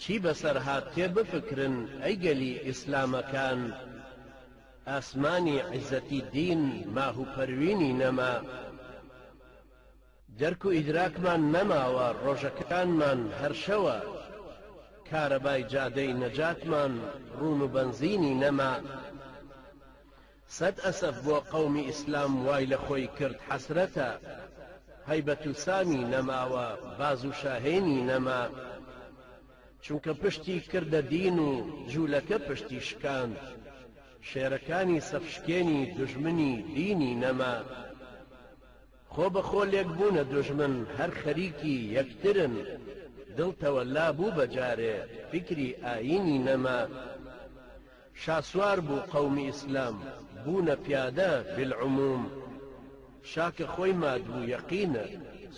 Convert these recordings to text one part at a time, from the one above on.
چی بەسەر هات تێ بفکرن ئەی گەلی ئیسلامەکان ئاسمانی عیزەتی دین ماه و پەروینی نەما دەرک و ئیدراکمان نەماوە ڕۆژەکانمان هەر شەوە کارەبای جادەی نەجاتمان ڕون و بەنزینی نەما سەد ئەسەف بۆ قەومی ئیسلام وای لە خۆی کرد حەسرەتە هەیبەت و سامی نەماوە باز و شاهێنی نەما چونکە پشتی کردە دین و جوولەکە پشتی شکاند شێرەکانی سەفشکێنی دوژمنی دینی نەما خۆ بە خۆ لێک بوونە دوژمن هەر خەریکی یەکترن دڵ تەوەلا بوو بە جارێ فیکری ئایینی نەما شاسوار بوو قەومی ئیسلام بوونە پیادە بالعموم شا کە خۆی ماد بوو یەقینە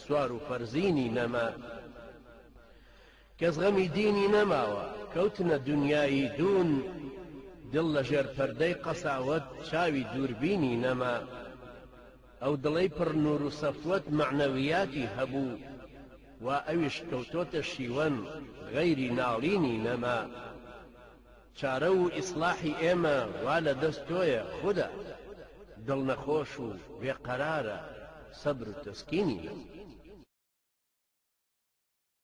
سوار و فەرزینی نەما. کەس غەمی دینی نەماوە کەوتنە دونیایی دوون دڵ لە ژێر پەردەی قەساوەت چاوی دووربینی نەما ئەو دڵەی پڕ نور و سەفوەت مەعنەویاتی هەبوو وا ئەویش کەوتۆتە شیوەن غەیری ناڵینی نەما چارە و ئیسلاحی ئێمە وا لە دەست تۆیە خودە دڵ نەخۆش و بێقەرارە سەبر و تەسکینی